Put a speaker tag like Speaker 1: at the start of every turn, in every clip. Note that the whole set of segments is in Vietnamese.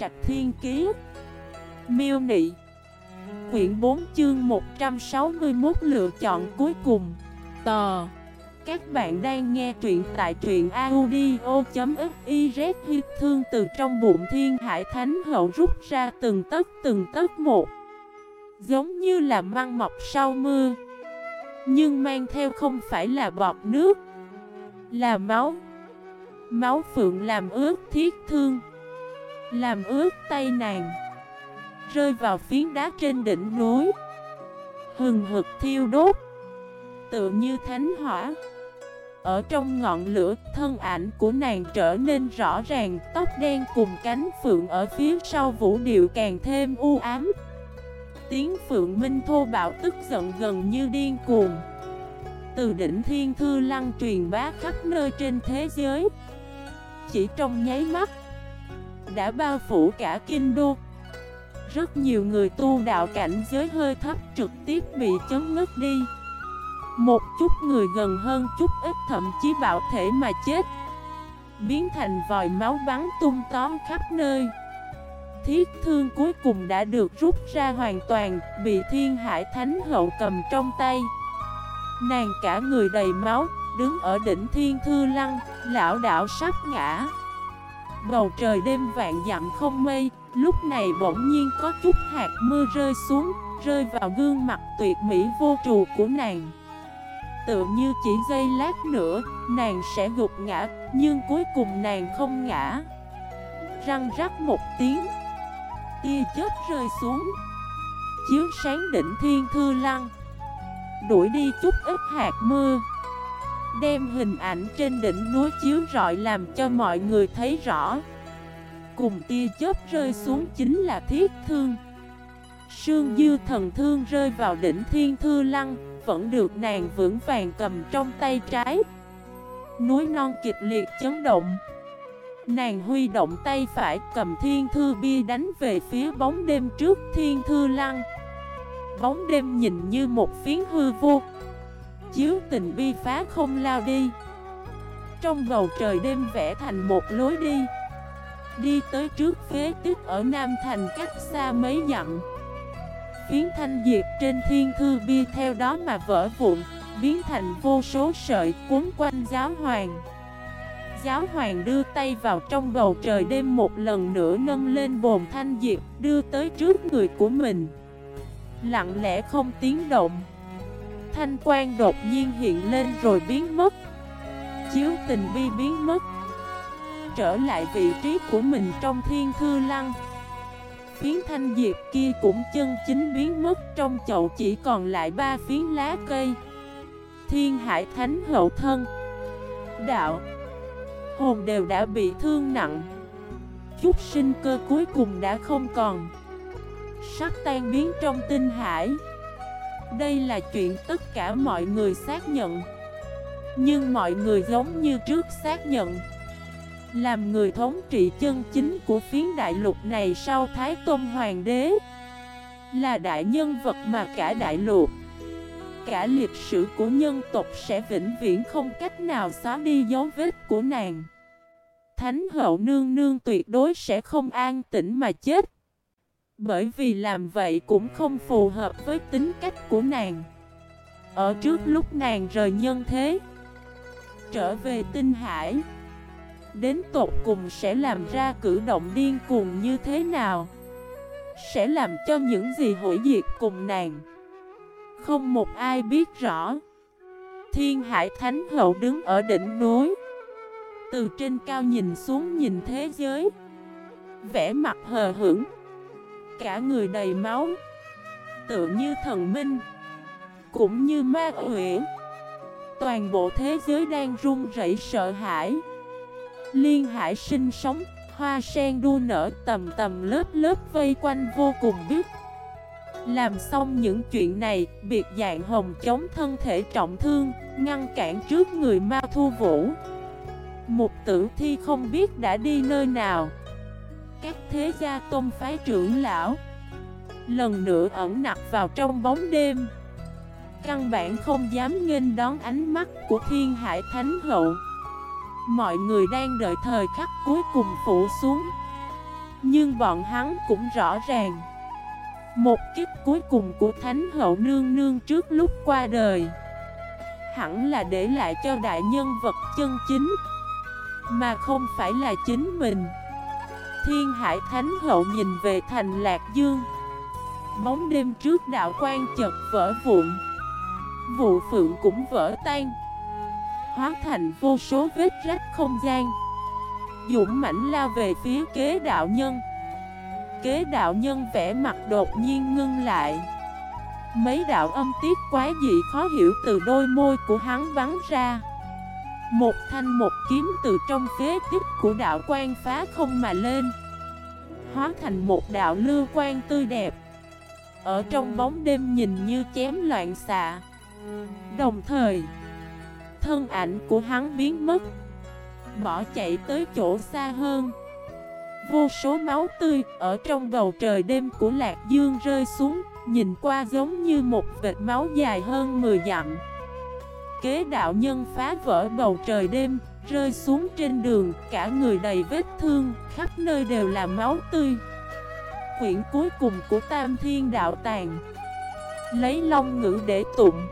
Speaker 1: Trạch Thiên Kiế Miêu Nị. Quyển 4 chương 161 lựa chọn cuối cùng. Tờ, Các bạn đang nghe truyện tại truyện audio.xyz Huyết thương từ trong bụng thiên hải thánh hậu rút ra từng tấc từng tấc một. Giống như là măng mọc sau mưa Nhưng mang theo không phải là bọt nước Là máu. Máu phượng làm ướt thiết thương. Làm ướt tay nàng. Rơi vào phiến đá trên đỉnh núi. Hừng hực thiêu đốt. Tựa như thánh hỏa. Ở trong ngọn lửa, Thân ảnh của nàng trở nên rõ ràng, Tóc đen cùng cánh phượng Ở phía sau vũ điệu càng thêm u ám. Tiếng phượng minh thô bạo tức giận gần như điên cuồng. Từ đỉnh thiên thư lăng truyền bá khắp nơi trên thế giới. Chỉ trong nháy mắt đã bao phủ cả kinh đô Rất nhiều người tu đạo cảnh giới hơi thấp trực tiếp bị chấn ngất đi. Một chút người gần hơn chút ít thậm chí bạo thể mà chết. Biến thành vòi máu bắn tung tóm khắp nơi. Thiết thương cuối cùng đã được rút ra hoàn toàn, Bị thiên hải thánh hậu cầm trong tay. Nàng cả người đầy máu, Đứng ở đỉnh thiên thư lăng, Lão đảo sắp ngã. Bầu trời đêm vạn dặm không mây, Lúc này bỗng nhiên có chút hạt mưa rơi xuống, Rơi vào gương mặt tuyệt mỹ vô trù của nàng. Tựa như chỉ giây lát nữa, Nàng sẽ gục ngã, Nhưng cuối cùng nàng không ngã. Răng rắc một tiếng, Tia chết rơi xuống. Chiếu sáng đỉnh thiên thư lăng, Đuổi đi chút ít hạt mưa. Đem hình ảnh trên đỉnh núi chiếu rọi làm cho mọi người thấy rõ. Cùng tia chớp rơi xuống chính là thiết thương. Sương dư thần thương rơi vào đỉnh thiên thư lăng, Vẫn được nàng vững vàng cầm trong tay trái. Núi non kịch liệt chấn động. Nàng huy động tay phải cầm thiên thư bia đánh về phía bóng đêm trước thiên thư lăng. Bóng đêm nhìn như một phiến hư vô. Chiếu tình bi phá không lao đi. Trong bầu trời đêm vẽ thành một lối đi. Đi tới trước phế tích ở Nam Thành cách xa mấy dặm. Phiến thanh diệt trên thiên thư bia theo đó mà vỡ vụn, Biến thành vô số sợi cuốn quanh giáo hoàng. Giáo hoàng đưa tay vào trong bầu trời đêm một lần nữa nâng lên bồn thanh diệt, Đưa tới trước người của mình. Lặng lẽ không tiếng động. Thanh Quan đột nhiên hiện lên rồi biến mất. Chiếu tình bi biến mất. Trở lại vị trí của mình trong thiên thư lăng. Phiến thanh diệp kia cũng chân chính biến mất, Trong chậu chỉ còn lại ba phiến lá cây. Thiên hải thánh hậu thân. Đạo. Hồn đều đã bị thương nặng. Chút sinh cơ cuối cùng đã không còn. Sắc tan biến trong tinh hải đây là chuyện tất cả mọi người xác nhận. Nhưng mọi người giống như trước xác nhận. Làm người thống trị chân chính của phiến đại lục này sau Thái Tôn Hoàng đế Là đại nhân vật mà cả đại lục, Cả lịch sử của nhân tộc sẽ vĩnh viễn không cách nào xóa đi dấu vết của nàng. Thánh hậu nương nương tuyệt đối sẽ không an tĩnh mà chết bởi vì làm vậy cũng không phù hợp với tính cách của nàng. Ở trước lúc nàng rời nhân thế, Trở về tinh hải, Đến tột cùng sẽ làm ra cử động điên cuồng như thế nào? Sẽ làm cho những gì hủy diệt cùng nàng? Không một ai biết rõ. Thiên hải thánh hậu đứng ở đỉnh núi, Từ trên cao nhìn xuống nhìn thế giới Vẽ mặt hờ hững. Cả người đầy máu, Tự như thần minh, Cũng như ma huyễn Toàn bộ thế giới đang run rẩy sợ hãi. Liên hải sinh sống, Hoa sen đua nở tầm tầm lớp lớp vây quanh vô cùng biết. Làm xong những chuyện này, Biệt dạng hồng chống thân thể trọng thương, Ngăn cản trước người ma thu vũ. Một tử thi không biết đã đi nơi nào các thế gia tôn phái trưởng lão. Lần nữa ẩn nặc vào trong bóng đêm. Căn bản không dám nghênh đón ánh mắt của thiên hải thánh hậu. Mọi người đang đợi thời khắc cuối cùng phủ xuống. Nhưng bọn hắn cũng rõ ràng. Một kiếp cuối cùng của Thánh Hậu Nương Nương trước lúc qua đời. Hẳn là để lại cho đại nhân vật chân chính. Mà không phải là chính mình. Thiên Hải Thánh Hậu nhìn về thành Lạc Dương. Bóng đêm trước đạo quan chật vỡ vụn. Vụ phượng cũng vỡ tan. Hóa thành vô số vết rách không gian. Dũng mãnh lao về phía kế đạo nhân. Kế đạo nhân vẽ mặt đột nhiên ngưng lại. Mấy đạo âm tiết quá dị khó hiểu từ đôi môi của hắn bắn ra. Một thanh một kiếm từ trong phế tích của đạo quan phá không mà lên. Hóa thành một đạo lưu quan tươi đẹp. Ở trong bóng đêm nhìn như chém loạn xạ. Đồng thời, Thân ảnh của hắn biến mất. Bỏ chạy tới chỗ xa hơn. Vô số máu tươi ở trong bầu trời đêm của Lạc Dương rơi xuống, Nhìn qua giống như một vệt máu dài hơn 10 dặm. Kế đạo nhân phá vỡ bầu trời đêm, Rơi xuống trên đường, Cả người đầy vết thương, Khắp nơi đều là máu tươi. Quyển cuối cùng của Tam Thiên Đạo Tàng. Lấy long ngữ để tụng.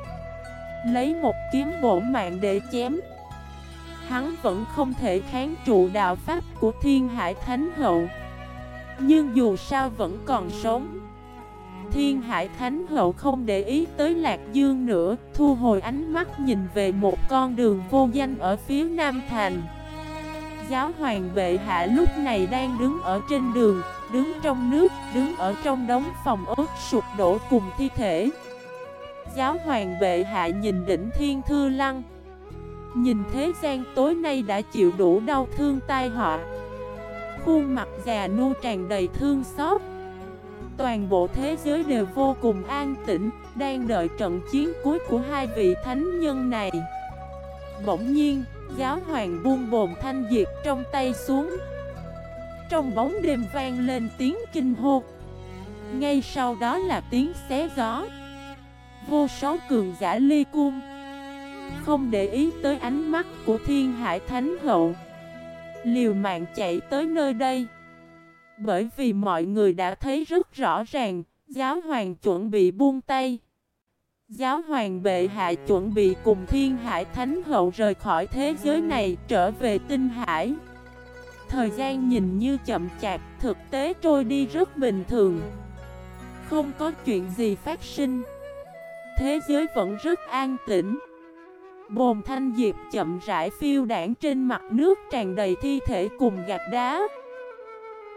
Speaker 1: Lấy một kiếm bổ mạng để chém. Hắn vẫn không thể kháng trụ đạo pháp của Thiên Hải Thánh Hậu. Nhưng dù sao vẫn còn sống. Thiên Hải Thánh Hậu không để ý tới Lạc Dương nữa Thu hồi ánh mắt nhìn về một con đường vô danh ở phía Nam Thành. Giáo hoàng bệ hạ lúc này đang đứng ở trên đường Đứng trong nước, đứng ở trong đống phòng ốt sụp đổ cùng thi thể. Giáo hoàng bệ hạ nhìn đỉnh thiên thư lăng. Nhìn thế gian tối nay đã chịu đủ đau thương tai họa. Khuôn mặt già nua tràn đầy thương xót. Toàn bộ thế giới đều vô cùng an tĩnh Đang đợi trận chiến cuối của hai vị thánh nhân này. Bỗng nhiên, giáo hoàng buông bồn thanh diệt trong tay xuống. Trong bóng đêm vang lên tiếng kinh hô. Ngay sau đó là tiếng xé gió. Vô số cường giả ly cung. Không để ý tới ánh mắt của thiên hải thánh hậu. Liều mạng chạy tới nơi đây. Bởi vì mọi người đã thấy rất rõ ràng Giáo hoàng chuẩn bị buông tay. Giáo hoàng bệ hạ chuẩn bị cùng thiên hải thánh hậu rời khỏi thế giới này trở về tinh hải. Thời gian nhìn như chậm chạp, thực tế trôi đi rất bình thường. Không có chuyện gì phát sinh. Thế giới vẫn rất an tĩnh. Bồn thanh diệp chậm rãi phiêu đảng trên mặt nước tràn đầy thi thể cùng gạch đá.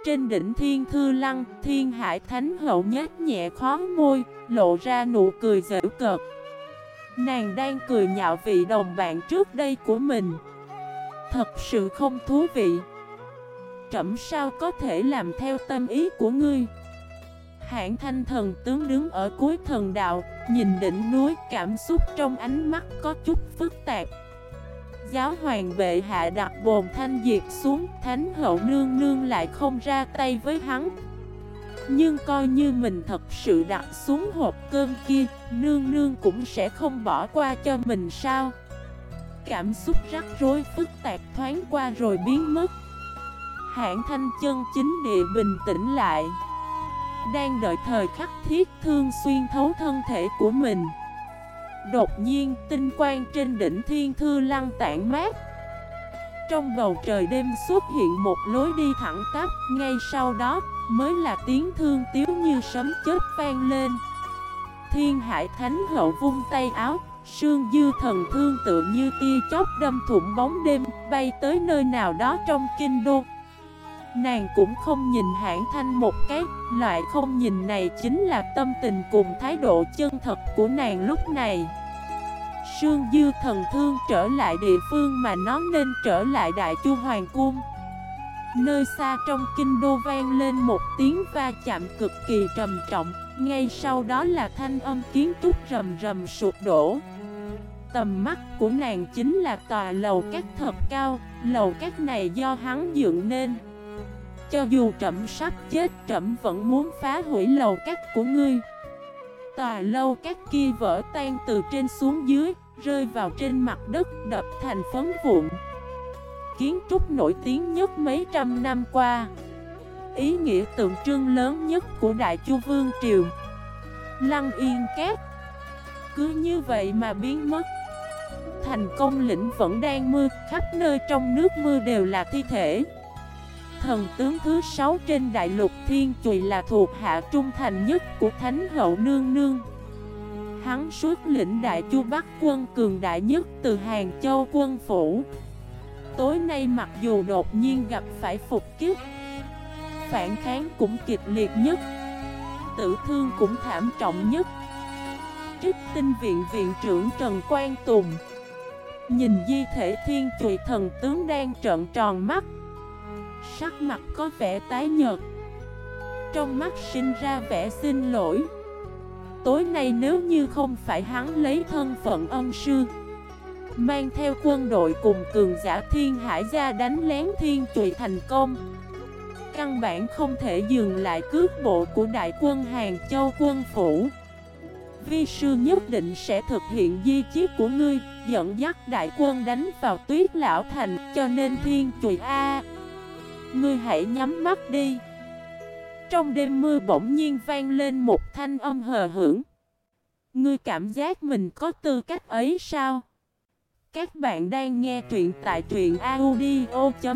Speaker 1: Trên đỉnh thiên thư lăng, thiên hải thánh hậu nhát nhẹ khó môi, lộ ra nụ cười dễ cợt. Nàng đang cười nhạo vị đồng bạn trước đây của mình. Thật sự không thú vị. Trẩm sao có thể làm theo tâm ý của ngươi? Hãng thanh thần tướng đứng ở cuối thần đạo Nhìn đỉnh núi cảm xúc trong ánh mắt có chút phức tạp. Giáo hoàng bệ hạ đặt bồn thanh diệt xuống, Thánh hậu nương nương lại không ra tay với hắn. Nhưng coi như mình thật sự đặt xuống hộp cơm kia, Nương nương cũng sẽ không bỏ qua cho mình sao? Cảm xúc rắc rối phức tạp thoáng qua rồi biến mất. Hãng thanh chân chính địa bình tĩnh lại. Đang đợi thời khắc thiết thương xuyên thấu thân thể của mình. Đột nhiên, tinh quang trên đỉnh thiên thư lăng tản mát. Trong bầu trời đêm xuất hiện một lối đi thẳng tắp, Ngay sau đó mới là tiếng thương tiếu như sấm chớp vang lên. Thiên hải thánh hậu vung tay áo, Sương dư thần thương tựa như tia chóp đâm thủng bóng đêm, Bay tới nơi nào đó trong kinh đô. Nàng cũng không nhìn hãng thanh một cái Loại không nhìn này chính là tâm tình cùng thái độ chân thật của nàng lúc này. Sương dư thần thương trở lại địa phương mà nó nên trở lại đại chu hoàng cung. Nơi xa trong kinh đô vang lên một tiếng va chạm cực kỳ trầm trọng, Ngay sau đó là thanh âm kiến trúc rầm rầm sụp đổ. Tầm mắt của nàng chính là tòa lầu các thật cao, Lầu các này do hắn dựng nên cho dù trẫm sắp chết trẫm vẫn muốn phá hủy lầu các của ngươi. Tòa lâu các kia vỡ tan từ trên xuống dưới Rơi vào trên mặt đất đập thành phấn vụn. Kiến trúc nổi tiếng nhất mấy trăm năm qua. Ý nghĩa tượng trưng lớn nhất của Đại Chu Vương Triều. Lăng Yên két, Cứ như vậy mà biến mất. Thành công lĩnh vẫn đang mưa Khắp nơi trong nước mưa đều là thi thể. Thần tướng thứ sáu trên đại lục thiên chùy là thuộc hạ trung thành nhất của Thánh hậu nương nương. Hắn suốt lĩnh đại chu bắc quân cường đại nhất từ Hàng Châu quân phủ. Tối nay mặc dù đột nhiên gặp phải phục kiếp, Phản kháng cũng kịch liệt nhất, Tử thương cũng thảm trọng nhất. Trích tinh viện viện trưởng Trần Quang Tùng Nhìn di thể thiên trụy thần tướng đang trợn tròn mắt. Sắc mặt có vẻ tái nhợt. Trong mắt sinh ra vẻ xin lỗi. Tối nay nếu như không phải hắn lấy thân phận ân sư, Mang theo quân đội cùng cường giả thiên hải ra đánh lén thiên trụy thành công, Căn bản không thể dừng lại cướp bộ của đại quân Hàng Châu quân phủ. Vi sư nhất định sẽ thực hiện di chiết của ngươi, Dẫn dắt đại quân đánh vào tuyết lão thành, Cho nên thiên trùy A Ngươi hãy nhắm mắt đi. Trong đêm mưa bỗng nhiên vang lên một thanh âm hờ hững. Ngươi cảm giác mình có tư cách ấy sao? Các bạn đang nghe truyện tại truyện audio.fif